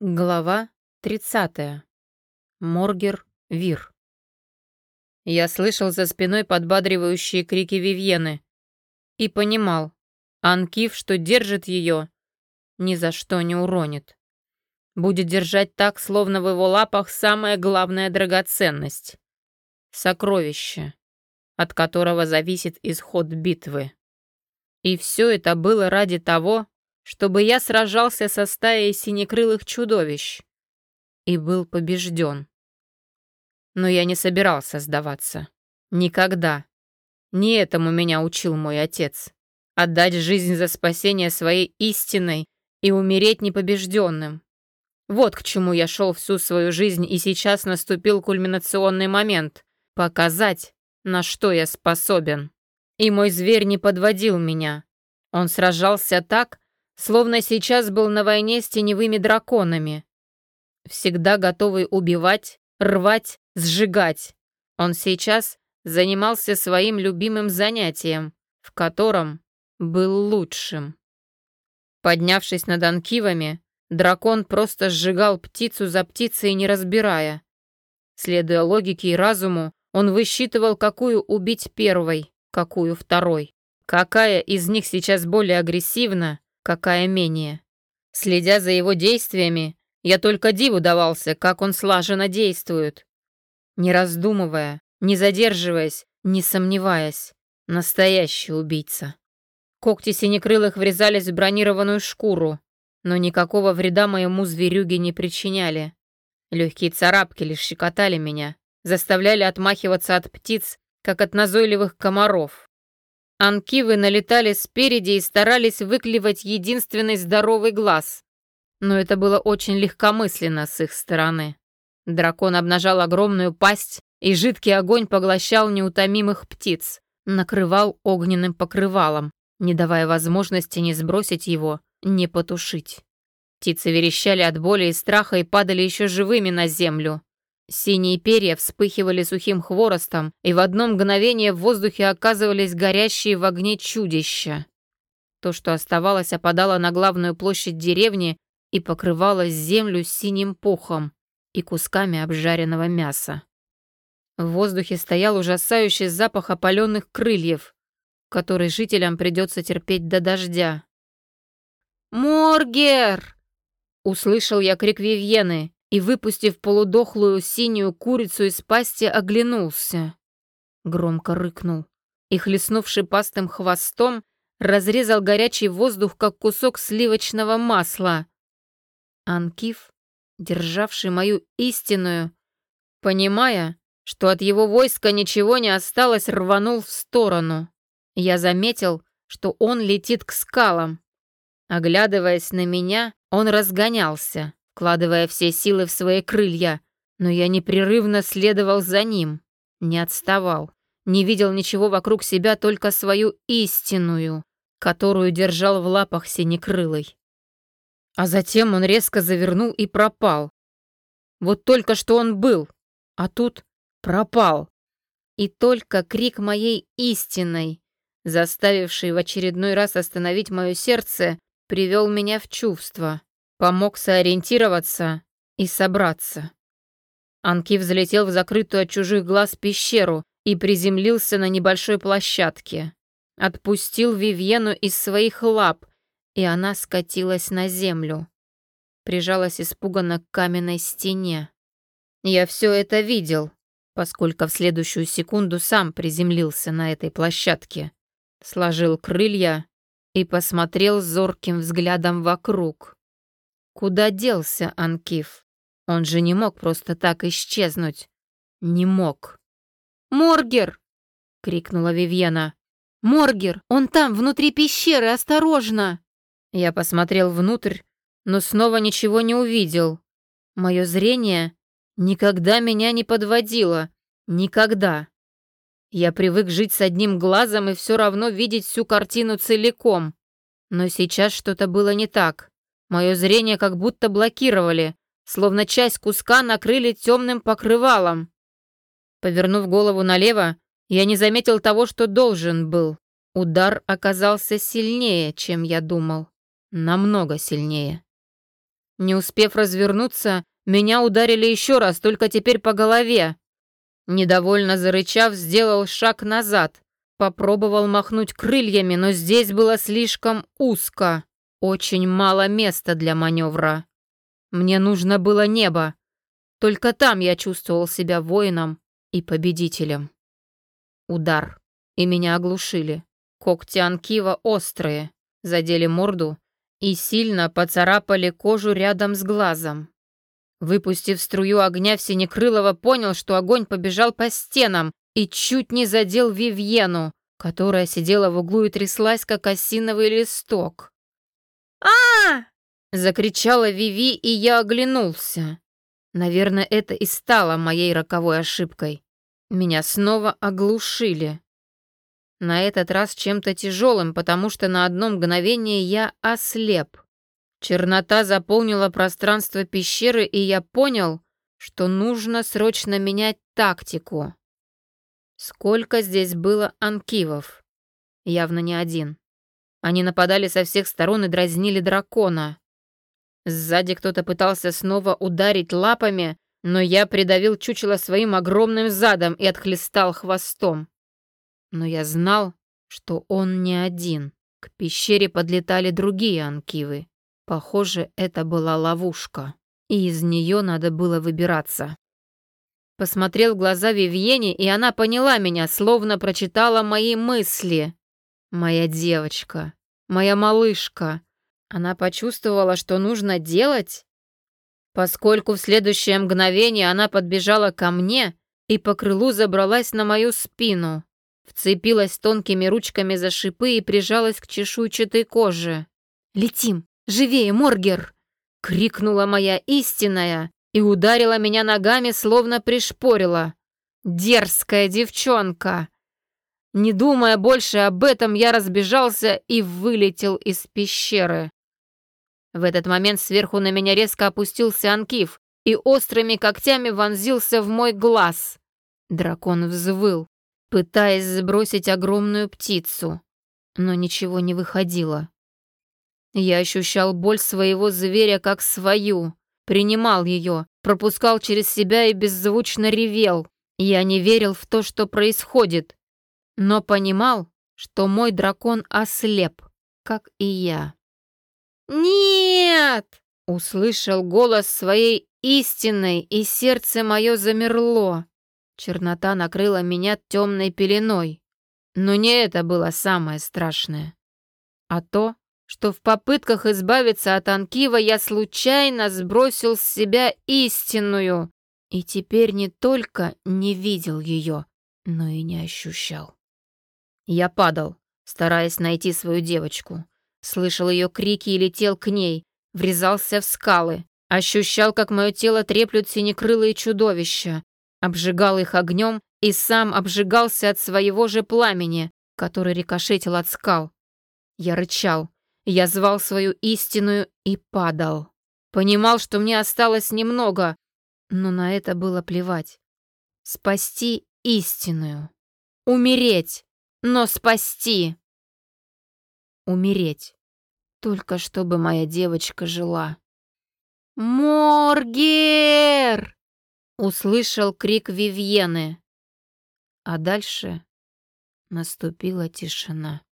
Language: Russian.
Глава 30. Моргер Вир. Я слышал за спиной подбадривающие крики Вивьены и понимал, Анкив, что держит ее, ни за что не уронит. Будет держать так, словно в его лапах самая главная драгоценность — сокровище, от которого зависит исход битвы. И все это было ради того, чтобы я сражался со стаей синекрылых чудовищ и был побежден. Но я не собирался сдаваться. Никогда. Не этому меня учил мой отец. Отдать жизнь за спасение своей истиной и умереть непобежденным. Вот к чему я шел всю свою жизнь, и сейчас наступил кульминационный момент — показать, на что я способен. И мой зверь не подводил меня. Он сражался так, словно сейчас был на войне с теневыми драконами. Всегда готовый убивать, рвать, сжигать. Он сейчас занимался своим любимым занятием, в котором был лучшим. Поднявшись над анкивами, дракон просто сжигал птицу за птицей, не разбирая. Следуя логике и разуму, он высчитывал, какую убить первой, какую второй. Какая из них сейчас более агрессивна, какая менее. Следя за его действиями, я только диву давался, как он слаженно действует. Не раздумывая, не задерживаясь, не сомневаясь. Настоящий убийца. Когти синекрылых врезались в бронированную шкуру, но никакого вреда моему зверюге не причиняли. Легкие царапки лишь щекотали меня, заставляли отмахиваться от птиц, как от назойливых комаров. Анкивы налетали спереди и старались выклевать единственный здоровый глаз. Но это было очень легкомысленно с их стороны. Дракон обнажал огромную пасть, и жидкий огонь поглощал неутомимых птиц, накрывал огненным покрывалом, не давая возможности ни сбросить его, ни потушить. Птицы верещали от боли и страха и падали еще живыми на землю. Синие перья вспыхивали сухим хворостом, и в одно мгновение в воздухе оказывались горящие в огне чудища. То, что оставалось, опадало на главную площадь деревни и покрывало землю синим пухом и кусками обжаренного мяса. В воздухе стоял ужасающий запах опаленных крыльев, который жителям придется терпеть до дождя. «Моргер!» — услышал я крик Вивьены, и, выпустив полудохлую синюю курицу из пасти, оглянулся. Громко рыкнул и, хлестнув шипастым хвостом, разрезал горячий воздух, как кусок сливочного масла. Анкив, державший мою истинную, понимая, что от его войска ничего не осталось, рванул в сторону. Я заметил, что он летит к скалам. Оглядываясь на меня, он разгонялся вкладывая все силы в свои крылья, но я непрерывно следовал за ним, не отставал, не видел ничего вокруг себя, только свою истинную, которую держал в лапах синекрылой. А затем он резко завернул и пропал. Вот только что он был, а тут пропал. И только крик моей истинной, заставивший в очередной раз остановить мое сердце, привел меня в чувство. Помог сориентироваться и собраться. Анки взлетел в закрытую от чужих глаз пещеру и приземлился на небольшой площадке. Отпустил Вивьену из своих лап, и она скатилась на землю. Прижалась испуганно к каменной стене. Я все это видел, поскольку в следующую секунду сам приземлился на этой площадке. Сложил крылья и посмотрел зорким взглядом вокруг. Куда делся Анкиф? Он же не мог просто так исчезнуть. Не мог. «Моргер!» — крикнула Вивьена. «Моргер! Он там, внутри пещеры! Осторожно!» Я посмотрел внутрь, но снова ничего не увидел. Мое зрение никогда меня не подводило. Никогда. Я привык жить с одним глазом и все равно видеть всю картину целиком. Но сейчас что-то было не так. Мое зрение как будто блокировали, словно часть куска накрыли темным покрывалом. Повернув голову налево, я не заметил того, что должен был. Удар оказался сильнее, чем я думал. Намного сильнее. Не успев развернуться, меня ударили еще раз, только теперь по голове. Недовольно зарычав, сделал шаг назад. Попробовал махнуть крыльями, но здесь было слишком узко. Очень мало места для маневра. Мне нужно было небо. Только там я чувствовал себя воином и победителем. Удар. И меня оглушили. Когти Анкива острые, задели морду и сильно поцарапали кожу рядом с глазом. Выпустив струю огня, Всенекрылова понял, что огонь побежал по стенам и чуть не задел Вивьену, которая сидела в углу и тряслась, как осиновый листок. А закричала Виви, и я оглянулся. Наверное, это и стало моей роковой ошибкой. Меня снова оглушили. На этот раз чем-то тяжелым, потому что на одно мгновение я ослеп. Чернота заполнила пространство пещеры, и я понял, что нужно срочно менять тактику. Сколько здесь было анкивов? Явно не один. Они нападали со всех сторон и дразнили дракона. Сзади кто-то пытался снова ударить лапами, но я придавил чучело своим огромным задом и отхлестал хвостом. Но я знал, что он не один. К пещере подлетали другие анкивы. Похоже, это была ловушка, и из нее надо было выбираться. Посмотрел в глаза Вивьене, и она поняла меня, словно прочитала мои мысли. Моя девочка, моя малышка. Она почувствовала, что нужно делать, поскольку в следующее мгновение она подбежала ко мне и по крылу забралась на мою спину, вцепилась тонкими ручками за шипы и прижалась к чешуйчатой коже. «Летим! Живее, Моргер!» — крикнула моя истинная и ударила меня ногами, словно пришпорила. «Дерзкая девчонка!» Не думая больше об этом, я разбежался и вылетел из пещеры. В этот момент сверху на меня резко опустился Анкив и острыми когтями вонзился в мой глаз. Дракон взвыл, пытаясь сбросить огромную птицу, но ничего не выходило. Я ощущал боль своего зверя как свою, принимал ее, пропускал через себя и беззвучно ревел. Я не верил в то, что происходит, но понимал, что мой дракон ослеп, как и я. «Нет!» — услышал голос своей истинной, и сердце мое замерло. Чернота накрыла меня темной пеленой. Но не это было самое страшное, а то, что в попытках избавиться от Анкива я случайно сбросил с себя истинную и теперь не только не видел ее, но и не ощущал. Я падал, стараясь найти свою девочку. Слышал ее крики и летел к ней, врезался в скалы, ощущал, как мое тело треплют синекрылые чудовища, обжигал их огнем и сам обжигался от своего же пламени, который рикошетил от скал. Я рычал, я звал свою истинную и падал. Понимал, что мне осталось немного, но на это было плевать. Спасти истинную. Умереть, но спасти умереть. Только чтобы моя девочка жила. «Моргер!» — услышал крик Вивьены. А дальше наступила тишина.